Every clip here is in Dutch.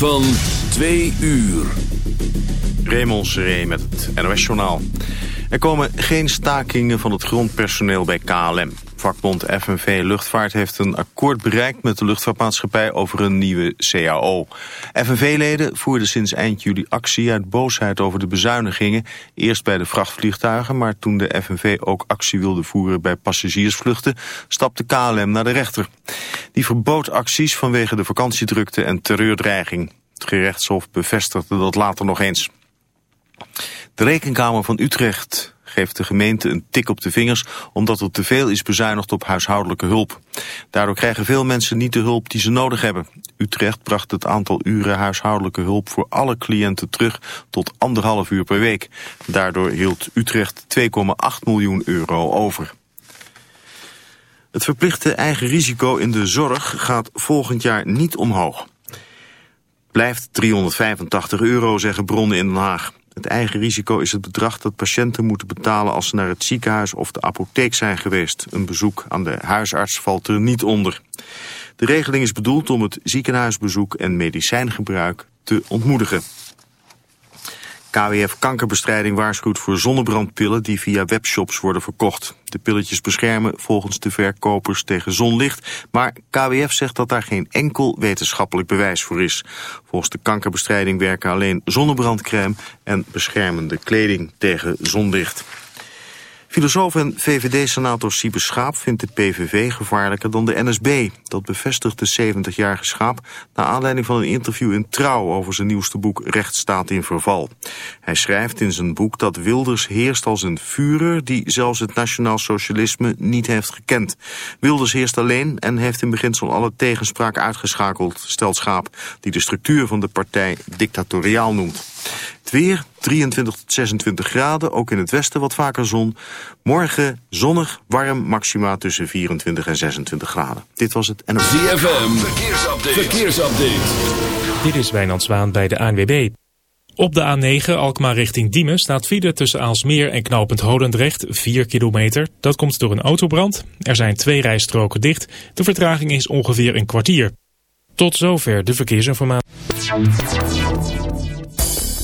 Van twee uur. Raymond Seré met het NOS-journaal. Er komen geen stakingen van het grondpersoneel bij KLM. Vakbond FNV Luchtvaart heeft een akkoord bereikt met de luchtvaartmaatschappij over een nieuwe CAO. FNV-leden voerden sinds eind juli actie uit boosheid over de bezuinigingen. Eerst bij de vrachtvliegtuigen, maar toen de FNV ook actie wilde voeren bij passagiersvluchten, stapte KLM naar de rechter. Die verbood acties vanwege de vakantiedrukte en terreurdreiging. Het gerechtshof bevestigde dat later nog eens. De rekenkamer van Utrecht geeft de gemeente een tik op de vingers omdat er te veel is bezuinigd op huishoudelijke hulp. Daardoor krijgen veel mensen niet de hulp die ze nodig hebben. Utrecht bracht het aantal uren huishoudelijke hulp voor alle cliënten terug tot anderhalf uur per week. Daardoor hield Utrecht 2,8 miljoen euro over. Het verplichte eigen risico in de zorg gaat volgend jaar niet omhoog. Blijft 385 euro, zeggen bronnen in Den Haag. Het eigen risico is het bedrag dat patiënten moeten betalen als ze naar het ziekenhuis of de apotheek zijn geweest. Een bezoek aan de huisarts valt er niet onder. De regeling is bedoeld om het ziekenhuisbezoek en medicijngebruik te ontmoedigen. KWF Kankerbestrijding waarschuwt voor zonnebrandpillen die via webshops worden verkocht. De pilletjes beschermen volgens de verkopers tegen zonlicht, maar KWF zegt dat daar geen enkel wetenschappelijk bewijs voor is. Volgens de kankerbestrijding werken alleen zonnebrandcrème en beschermende kleding tegen zonlicht. Filosoof en VVD-senator Siebe Schaap vindt de PVV gevaarlijker dan de NSB. Dat bevestigt de 70-jarige Schaap na aanleiding van een interview in Trouw over zijn nieuwste boek Rechtsstaat in Verval. Hij schrijft in zijn boek dat Wilders heerst als een vurer die zelfs het nationaal socialisme niet heeft gekend. Wilders heerst alleen en heeft in beginsel alle tegenspraak uitgeschakeld, stelt Schaap, die de structuur van de partij dictatoriaal noemt. Het weer 23 tot 26 graden, ook in het westen wat vaker zon. Morgen zonnig, warm, maxima tussen 24 en 26 graden. Dit was het NOS. ZFM, verkeersupdate. verkeersupdate. Dit is Wijnand Zwaan bij de ANWB. Op de A9 Alkmaar richting Diemen staat file tussen Aalsmeer en knooppunt Holendrecht 4 kilometer. Dat komt door een autobrand. Er zijn twee rijstroken dicht. De vertraging is ongeveer een kwartier. Tot zover de verkeersinformatie.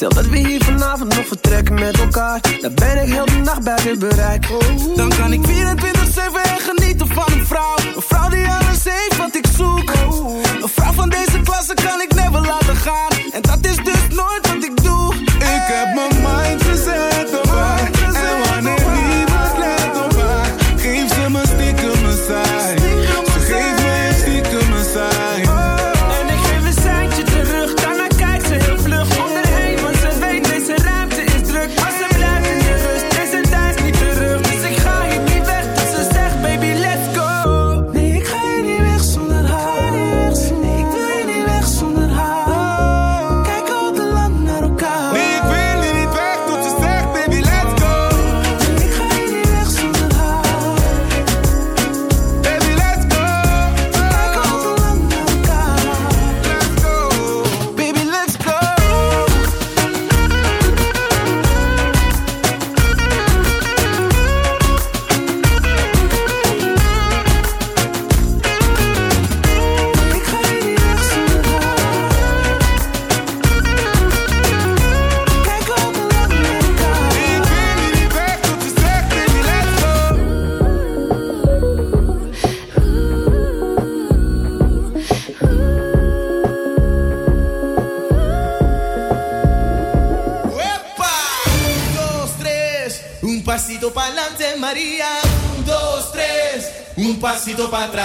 Stel dat we hier vanavond nog vertrekken met elkaar Dan ben ik heel de nacht buiten bereik. Dan kan ik 24 para atrás.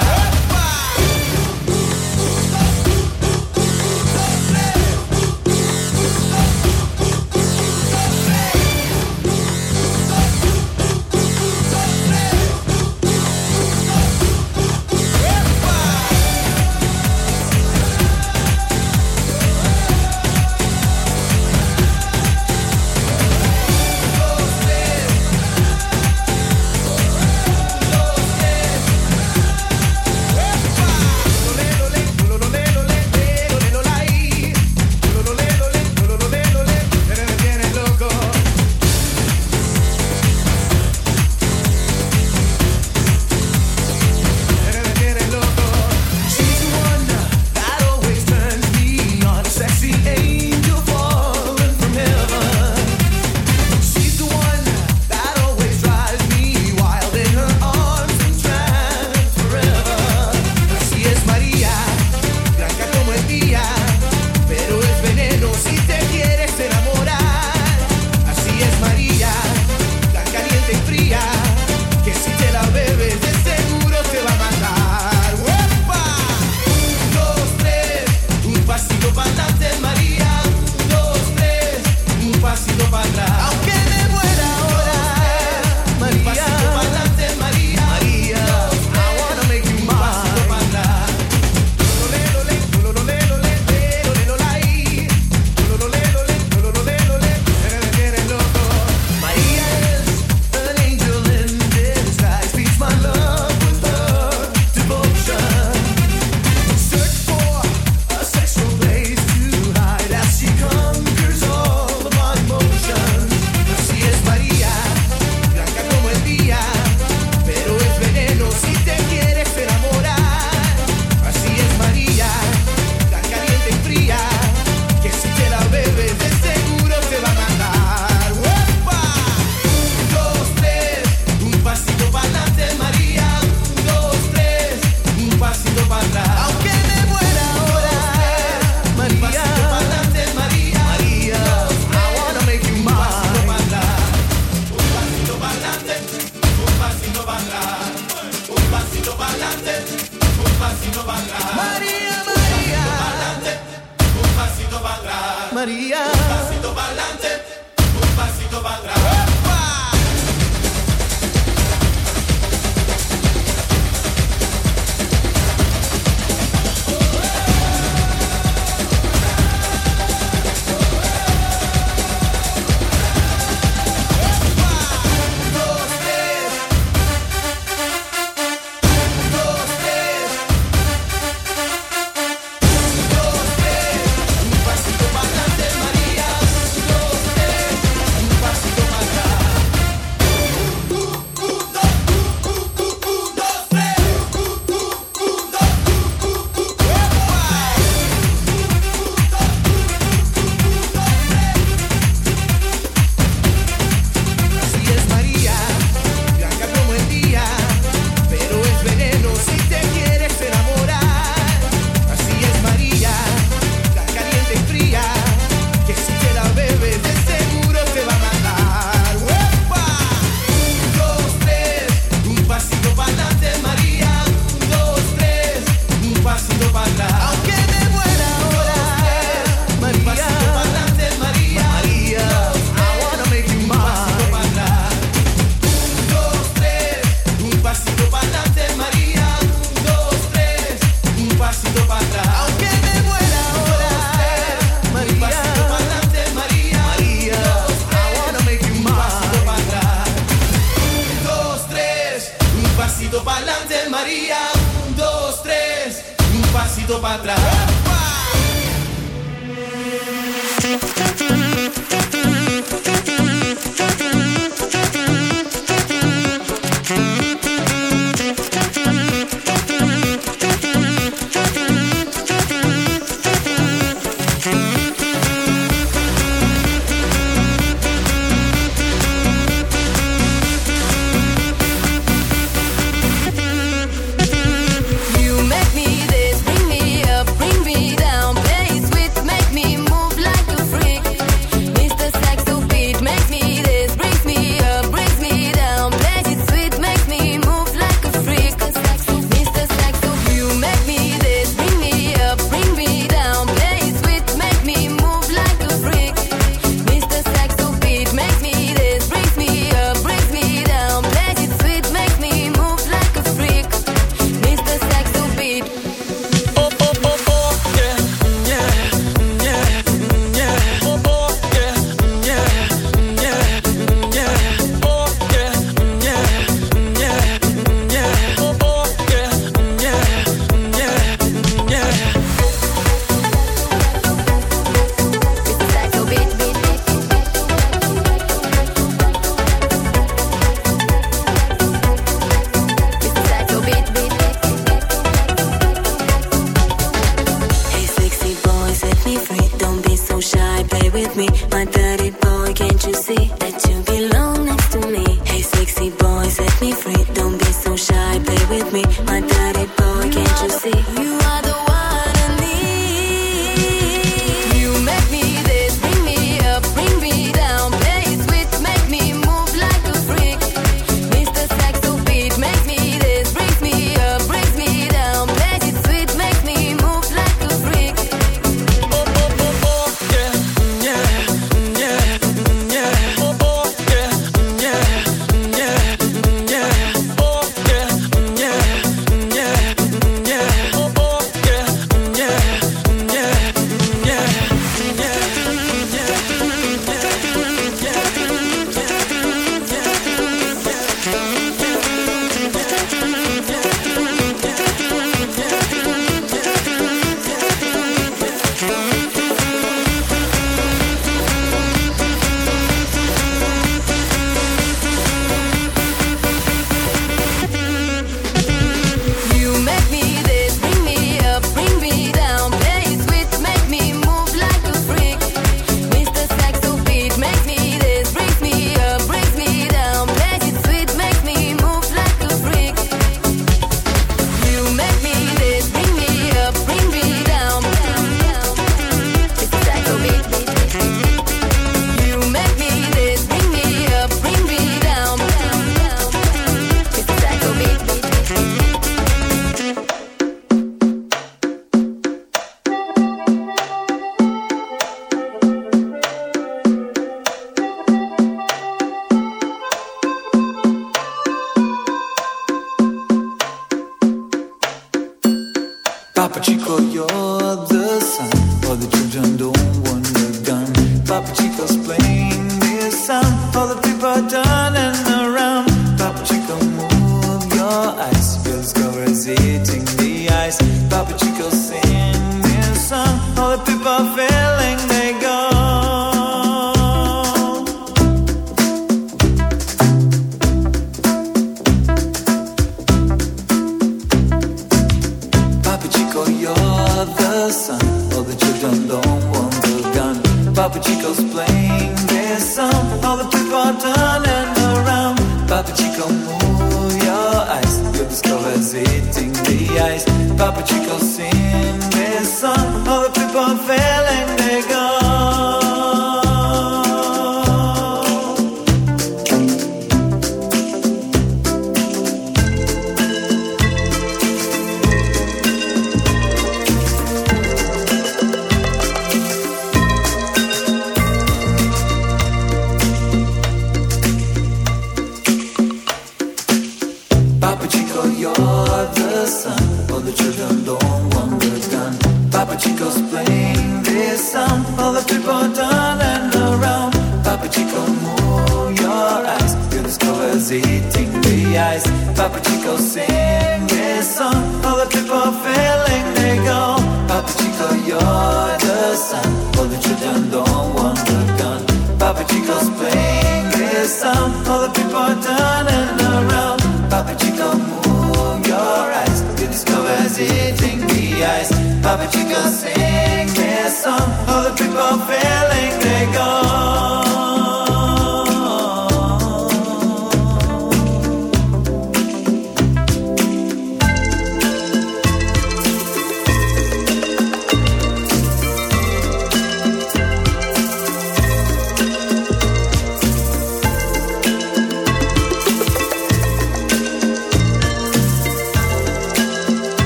Papa Chico's playing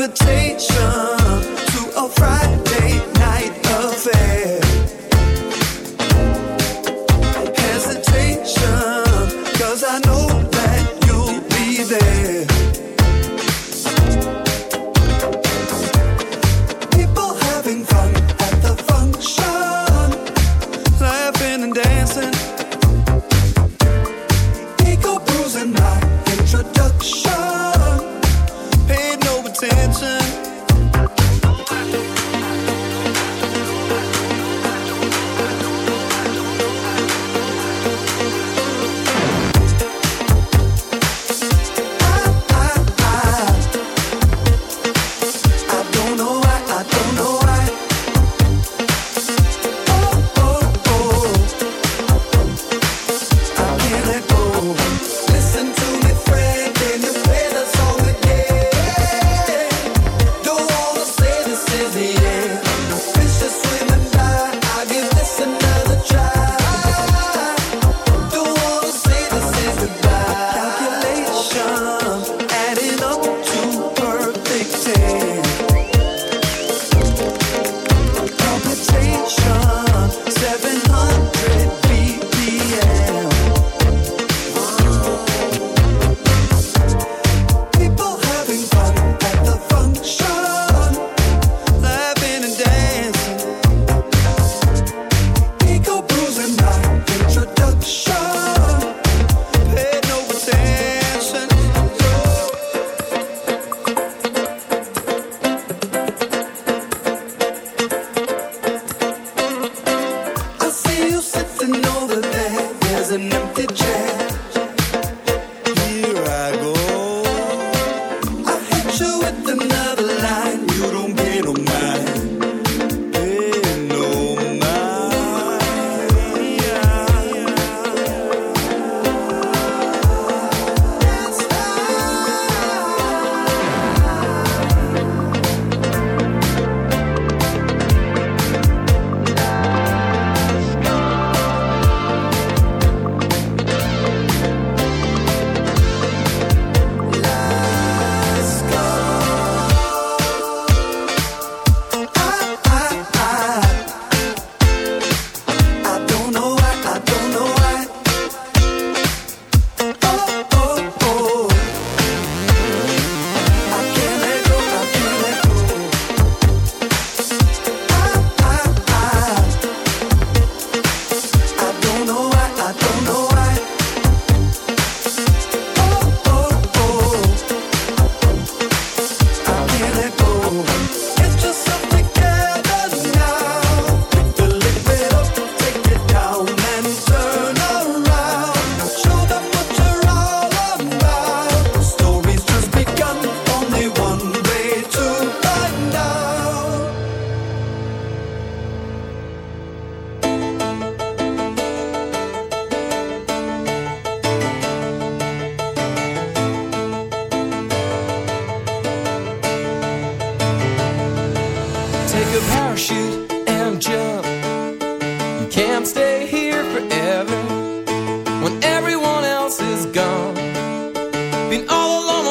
invitation.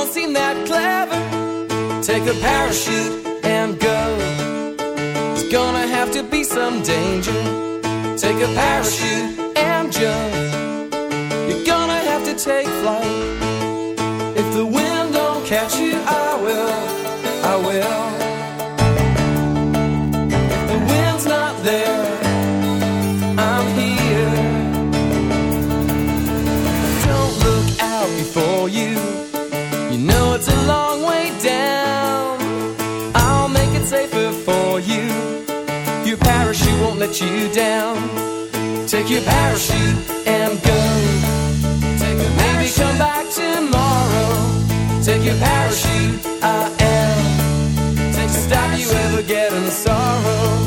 don't seem that clever. Take a parachute and go. It's gonna have to be some danger. Take a parachute and jump. You're gonna have to take flight. Let you down. Take your parachute and go. Take a Maybe come back tomorrow. Take your parachute, I am. Take to stop you ever getting sorrow.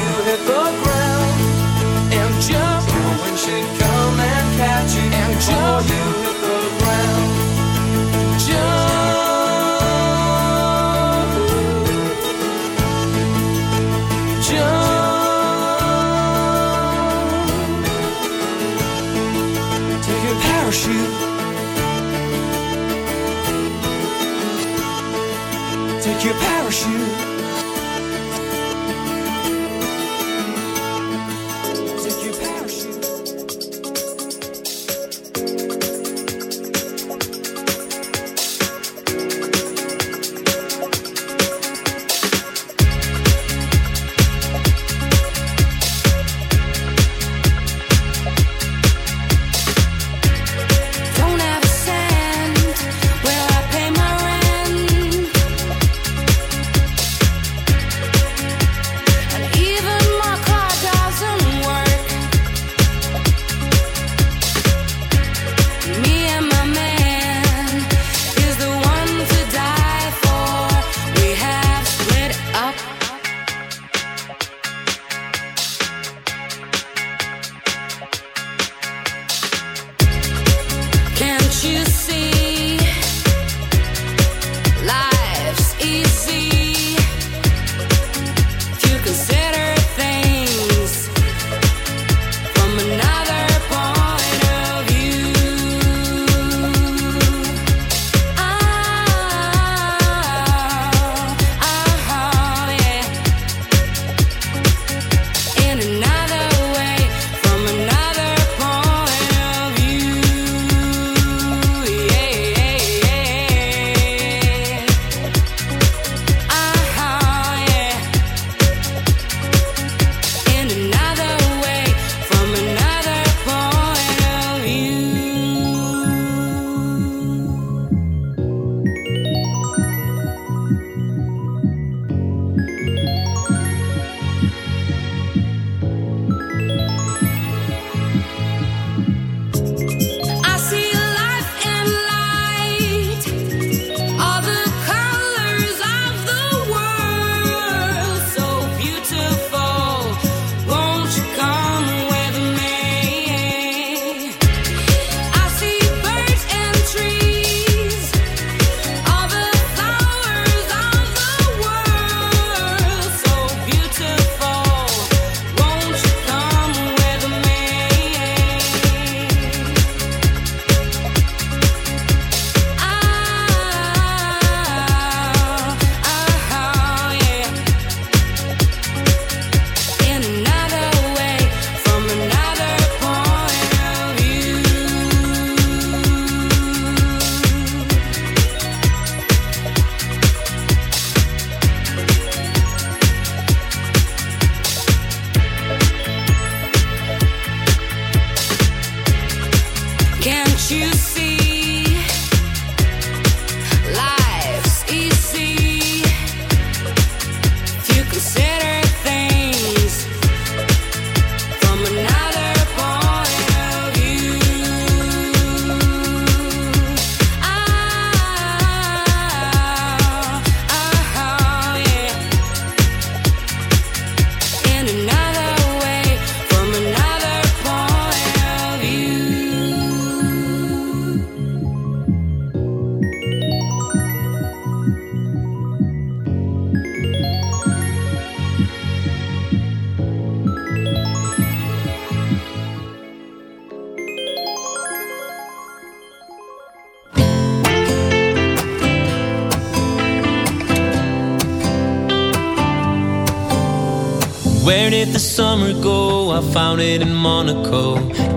journey.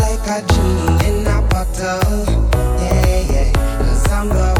like a genie in a bottle. Yeah, yeah. Cause I'm the